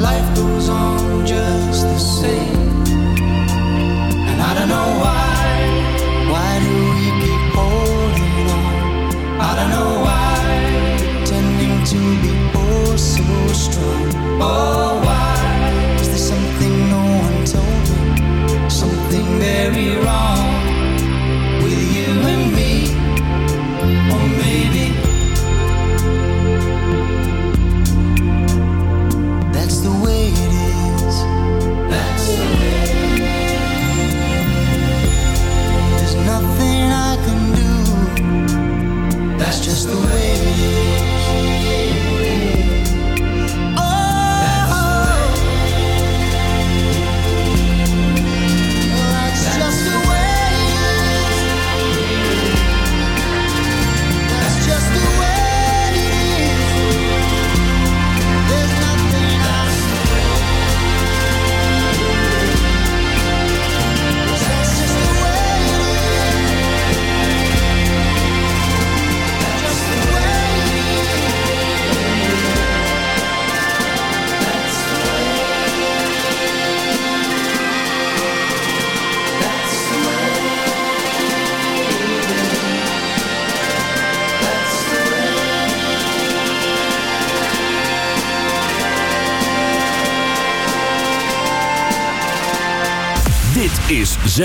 life goes on just the same. And I don't know why, why do we keep holding on? I don't know why, tending to be oh so strong. Oh.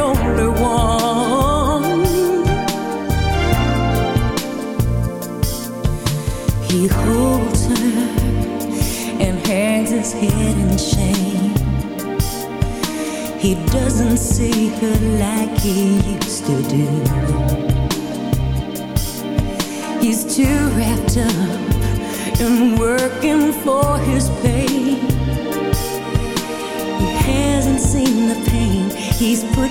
only one. He holds her and hangs his head in shame. He doesn't see her like he used to do. He's too wrapped up in working for his pay hasn't seen the pain he's put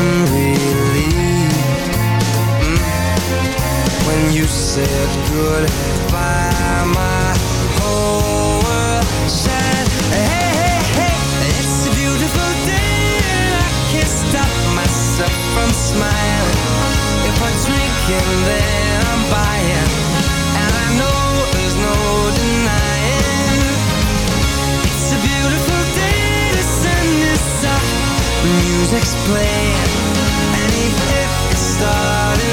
I'm relieved mm. When you said goodbye My whole world Hey, hey, hey It's a beautiful day. And I can't stop myself from smiling. If I'm drinking then I'm buying. And I know there's no denying. It's a beautiful day. Music's playing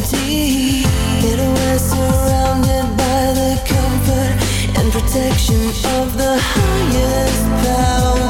empty. It was surrounded by the comfort and protection of the highest power.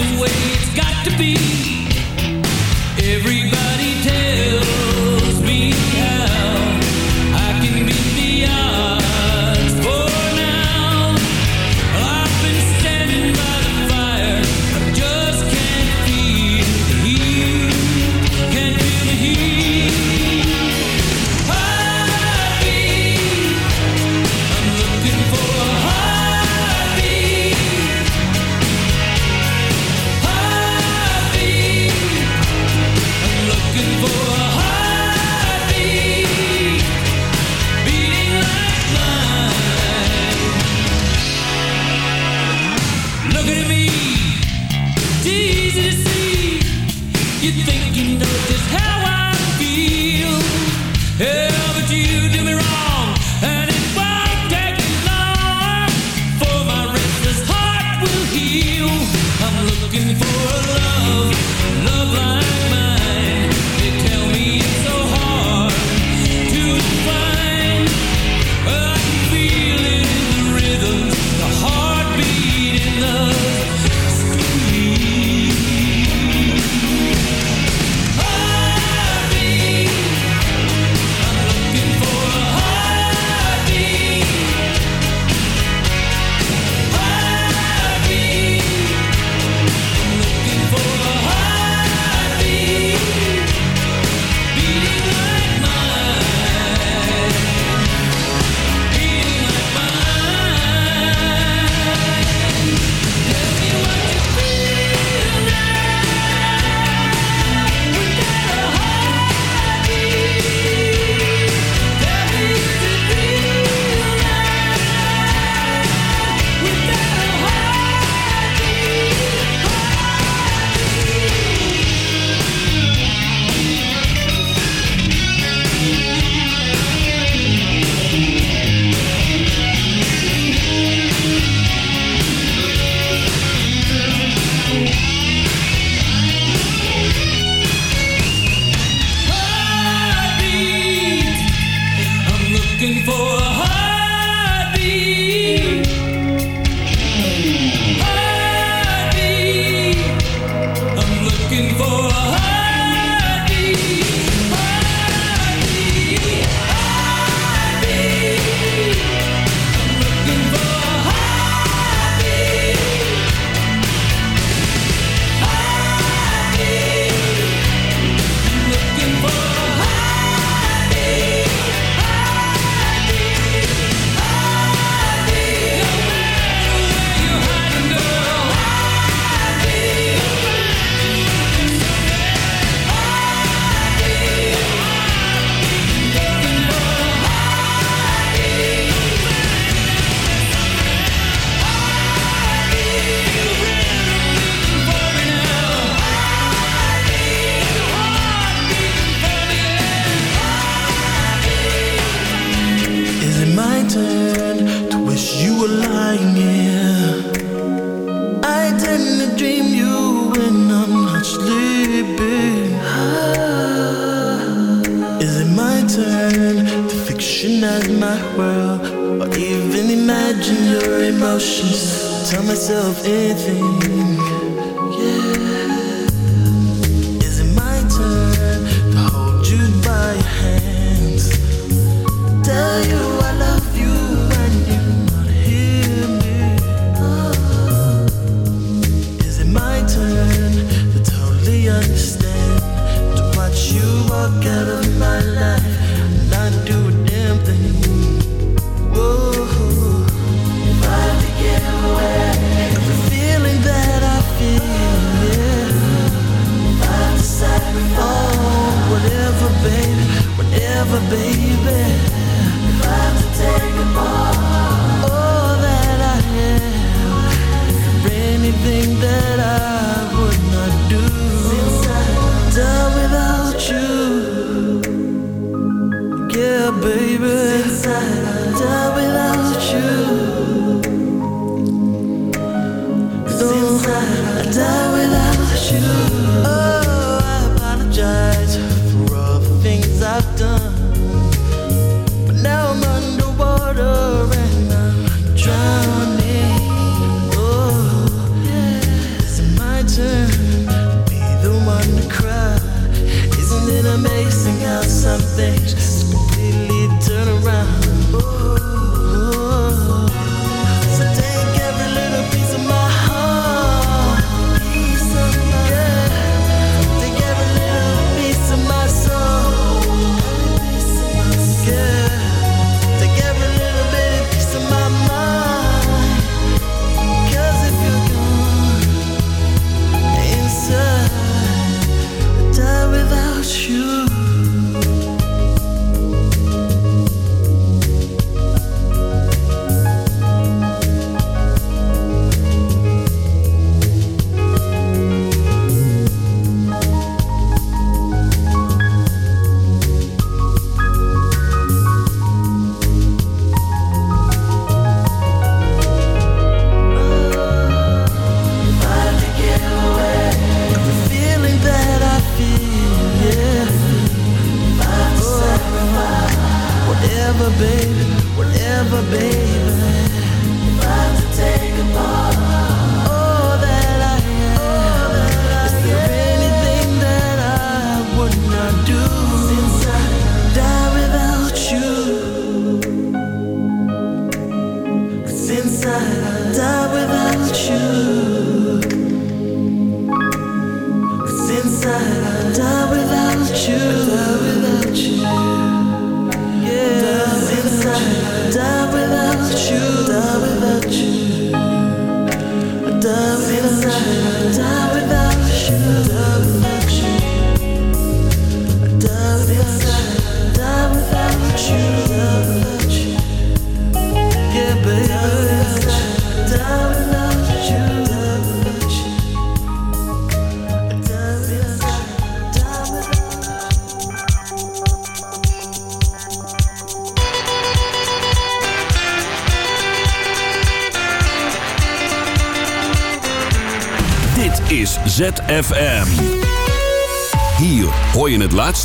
away.